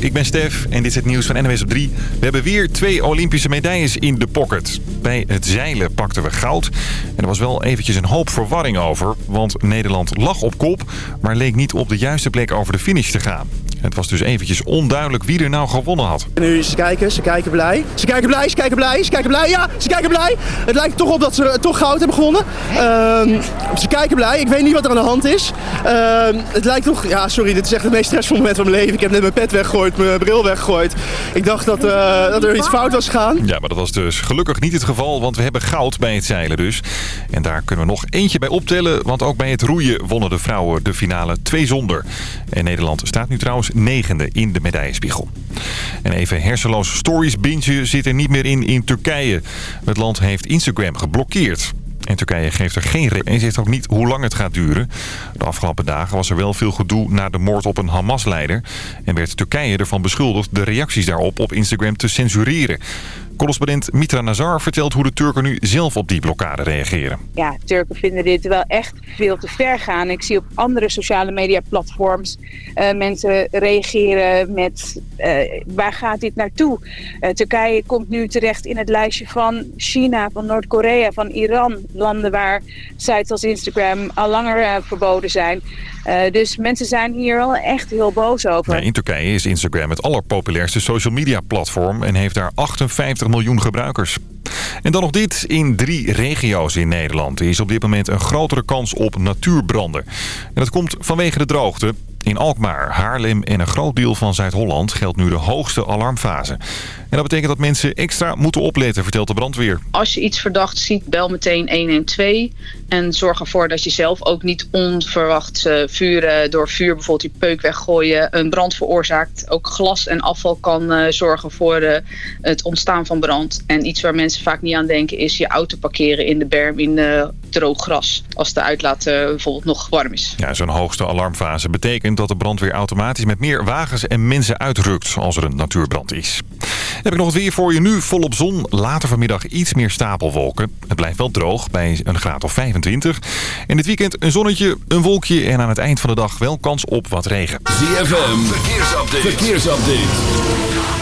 Ik ben Stef en dit is het nieuws van NWS op 3. We hebben weer twee Olympische medailles in de pocket. Bij het zeilen pakten we goud. En er was wel eventjes een hoop verwarring over. Want Nederland lag op kop, maar leek niet op de juiste plek over de finish te gaan. Het was dus eventjes onduidelijk wie er nou gewonnen had. Nu ze kijken, ze kijken blij. Ze kijken blij, ze kijken blij, ze kijken blij. Ja, ze kijken blij. Het lijkt toch op dat ze toch goud hebben gewonnen. Ehm, ze kijken blij. Ik weet niet wat er aan de hand is. Ehm, het lijkt toch... Ja, sorry, dit is echt het meest stressvolle moment van mijn leven. Ik heb net mijn pet weggegooid, mijn bril weggegooid. Ik dacht dat, eh, dat er iets fout was gegaan. Ja, maar dat was dus gelukkig niet het geval, want we hebben goud bij het zeilen dus. En daar kunnen we nog eentje bij optellen, want ook bij het roeien wonnen de vrouwen de finale twee zonder. En Nederland staat nu trouwens negende in de medaillespiegel. En even hersenloos stories bingen zit er niet meer in in Turkije. Het land heeft Instagram geblokkeerd. En Turkije geeft er geen reden en zegt ook niet hoe lang het gaat duren. De afgelopen dagen was er wel veel gedoe na de moord op een Hamas-leider. En werd Turkije ervan beschuldigd de reacties daarop op Instagram te censureren. Correspondent Mitra Nazar vertelt hoe de Turken nu zelf op die blokkade reageren. Ja, Turken vinden dit wel echt veel te ver gaan. Ik zie op andere sociale media platforms uh, mensen reageren met uh, waar gaat dit naartoe? Uh, Turkije komt nu terecht in het lijstje van China, van Noord-Korea, van Iran. Landen waar sites als Instagram al langer verboden zijn. Dus mensen zijn hier wel echt heel boos over. Ja, in Turkije is Instagram het allerpopulairste social media platform... en heeft daar 58 miljoen gebruikers. En dan nog dit. In drie regio's in Nederland is op dit moment een grotere kans op natuurbranden. En dat komt vanwege de droogte. In Alkmaar, Haarlem en een groot deel van Zuid-Holland geldt nu de hoogste alarmfase. En dat betekent dat mensen extra moeten opletten, vertelt de brandweer. Als je iets verdacht ziet, bel meteen 112. En zorg ervoor dat je zelf ook niet onverwacht uh, vuren door vuur bijvoorbeeld je peuk weggooien een brand veroorzaakt. Ook glas en afval kan uh, zorgen voor uh, het ontstaan van brand. En iets waar mensen vaak niet aan denken is je auto parkeren in de berm in droog gras. Als de uitlaat bijvoorbeeld nog warm is. Ja, zo'n hoogste alarmfase betekent dat de brandweer automatisch met meer wagens en mensen uitrukt als er een natuurbrand is. heb ik nog het weer voor je nu. Volop zon. Later vanmiddag iets meer stapelwolken. Het blijft wel droog bij een graad of 25. In dit weekend een zonnetje, een wolkje en aan het eind van de dag wel kans op wat regen. ZFM, verkeersupdate. verkeersupdate.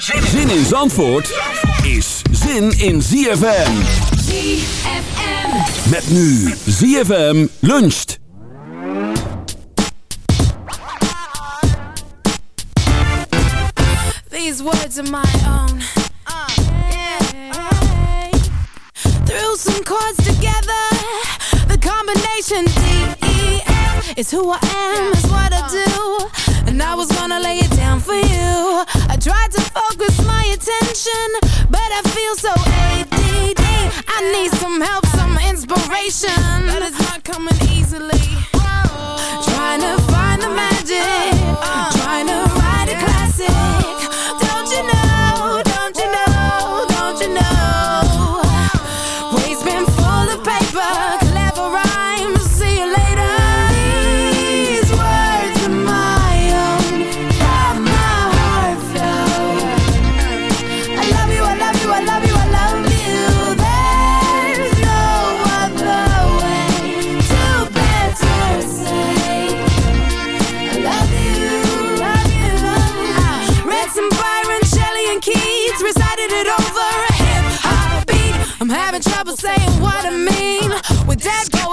Zin in Zandvoort is zin in ZFM. ZFM. Met nu ZFM luncht. These words are my own. Uh, yeah. Threw some chords together. The combination D E F is who I am, is what I do. And I was gonna lay it down for you. I tried to focus my attention, but I feel so ADD. I need some help, some inspiration, but it's not coming easily.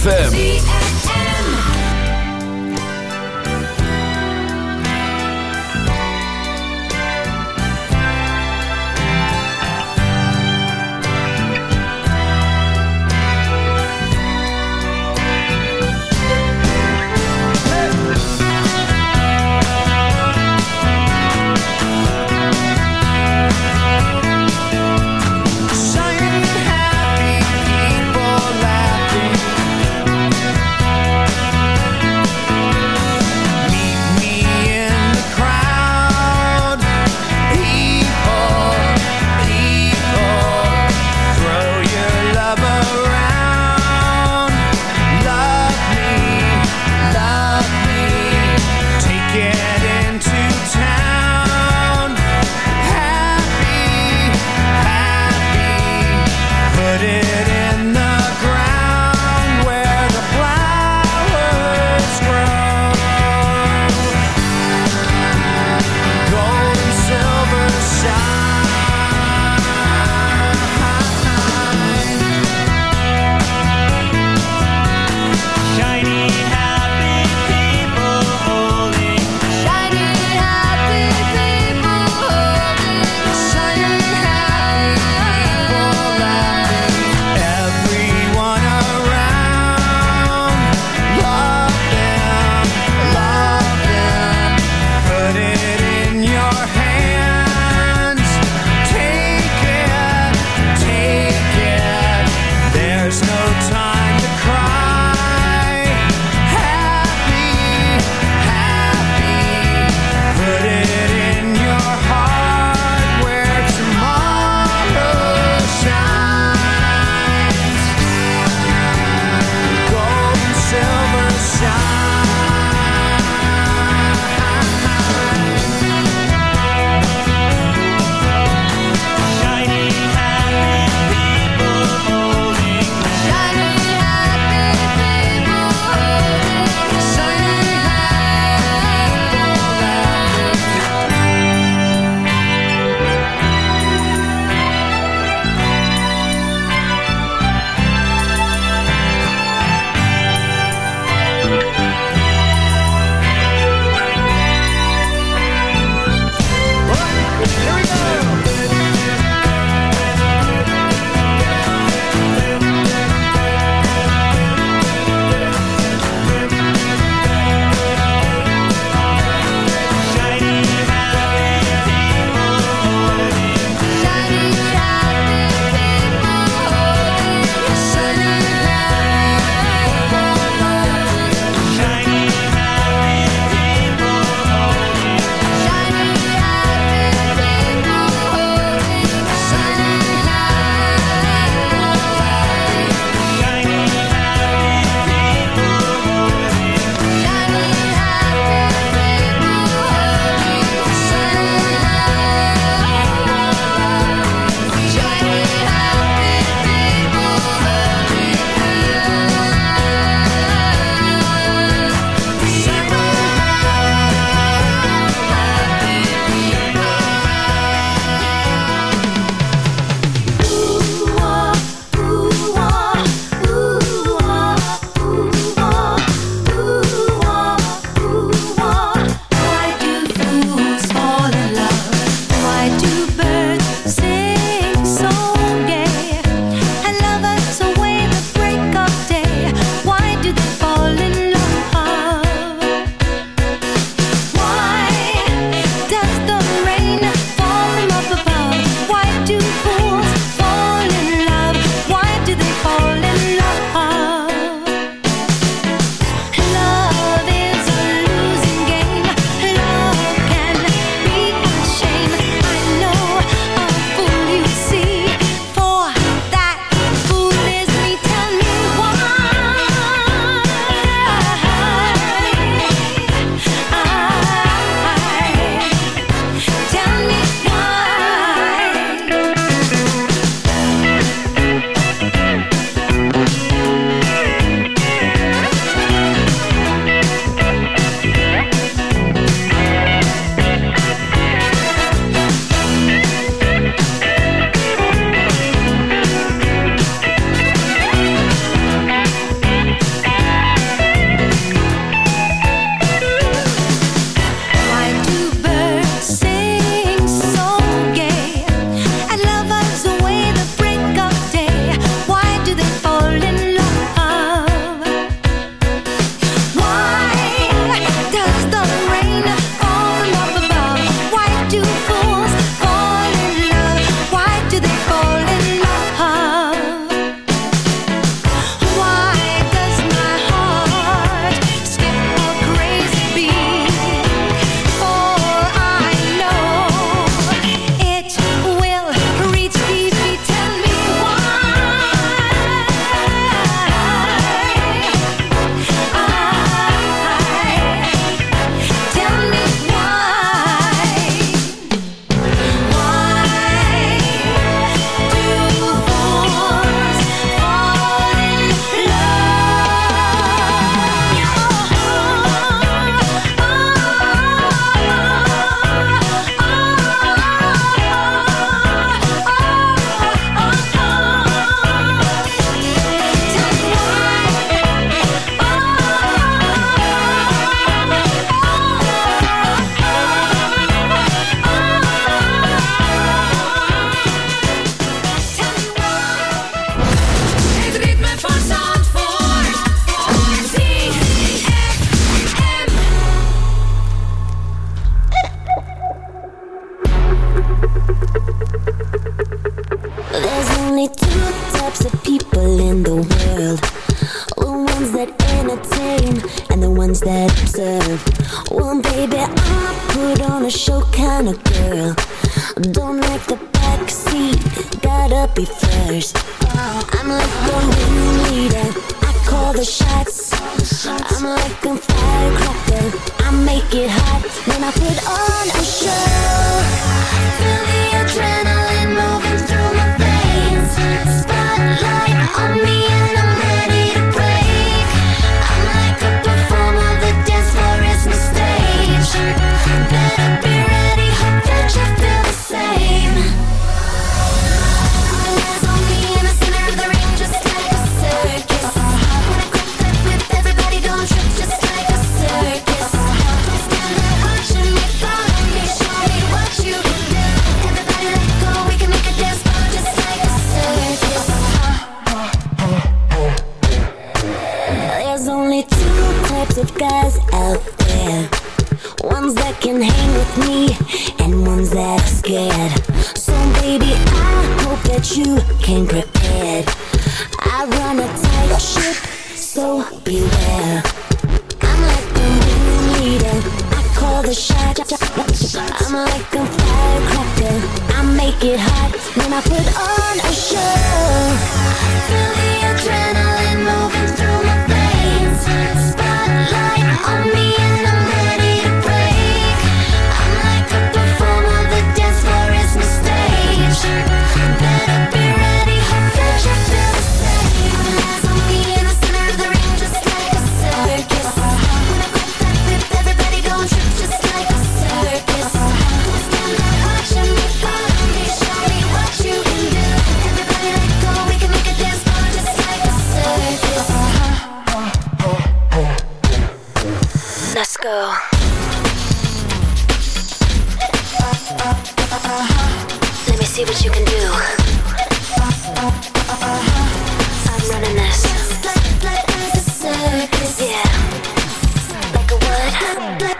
ZFM.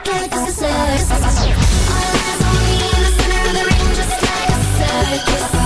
circus. All eyes on me in the center of the ring, just like a circus.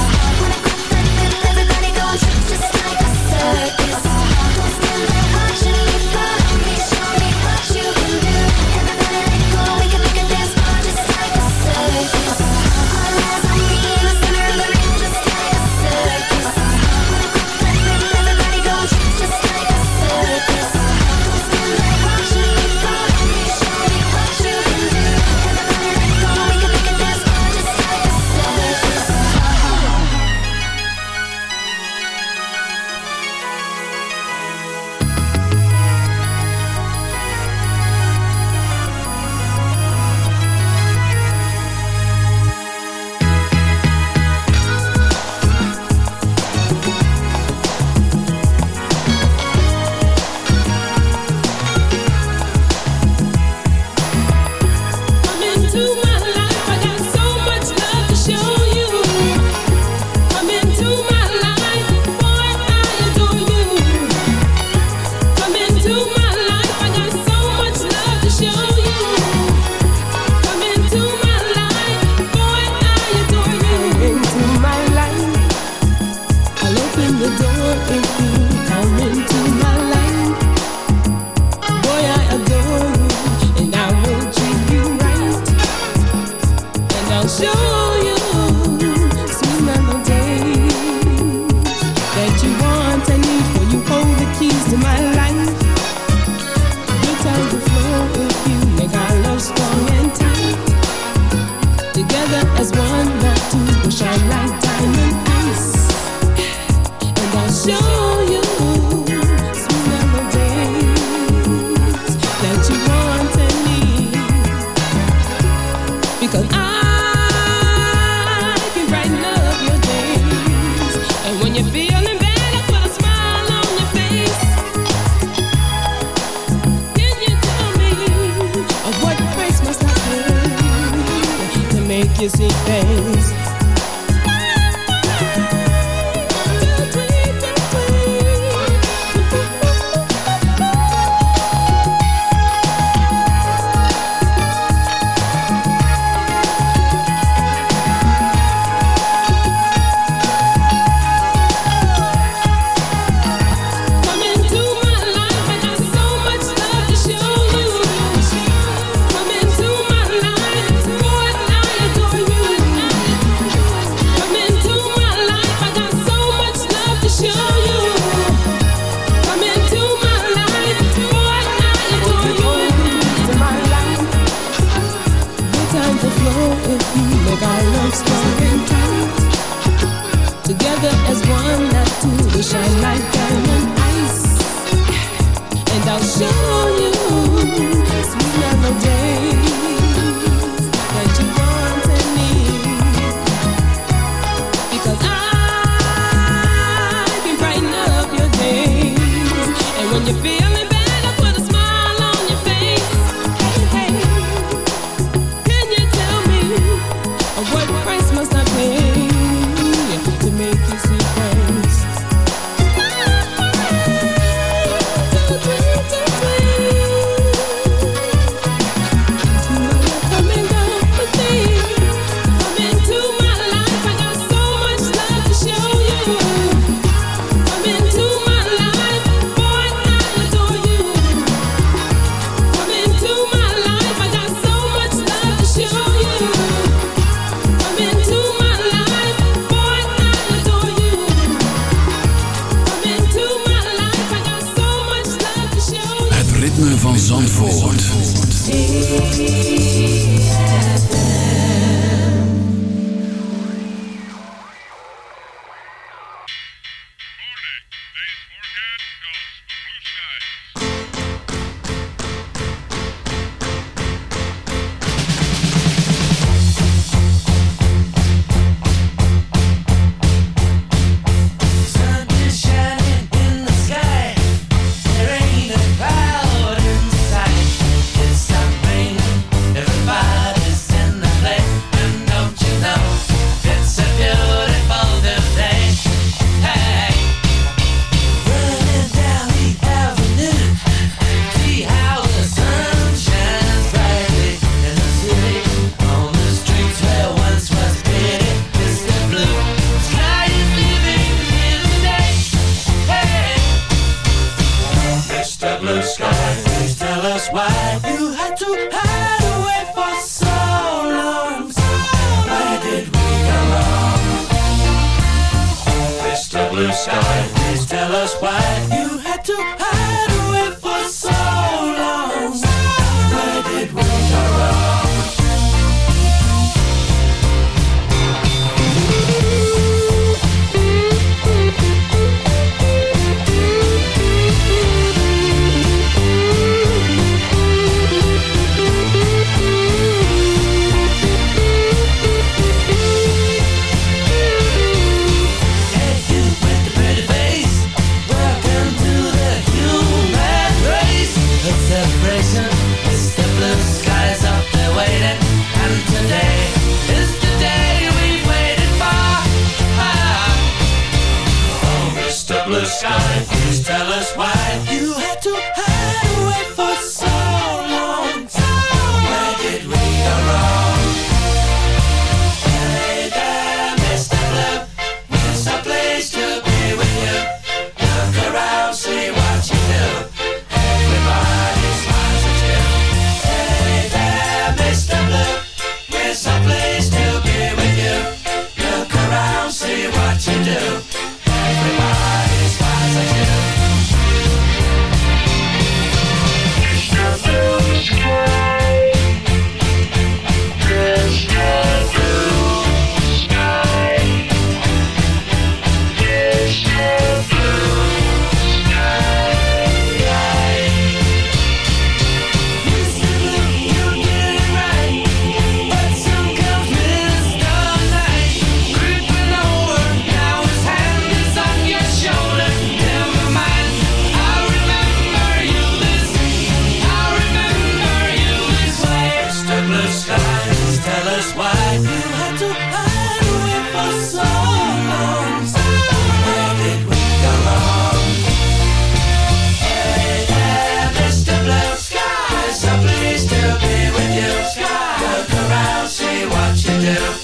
still to be with you. Sky. Look around, see what you do.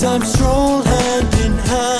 Time stroll hand in hand.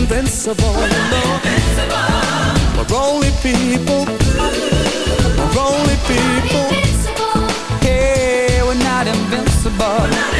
invincible. We're not invincible. We're only people. We're only people. We're we're not invincible. We're not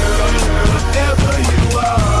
whatever you are,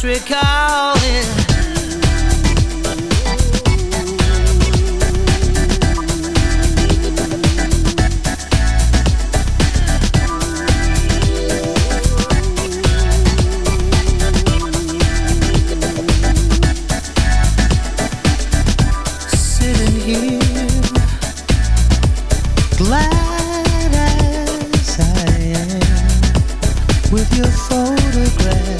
just recalling. Sitting here, glad as I am with your photograph.